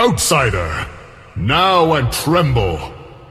Outsider, now and tremble.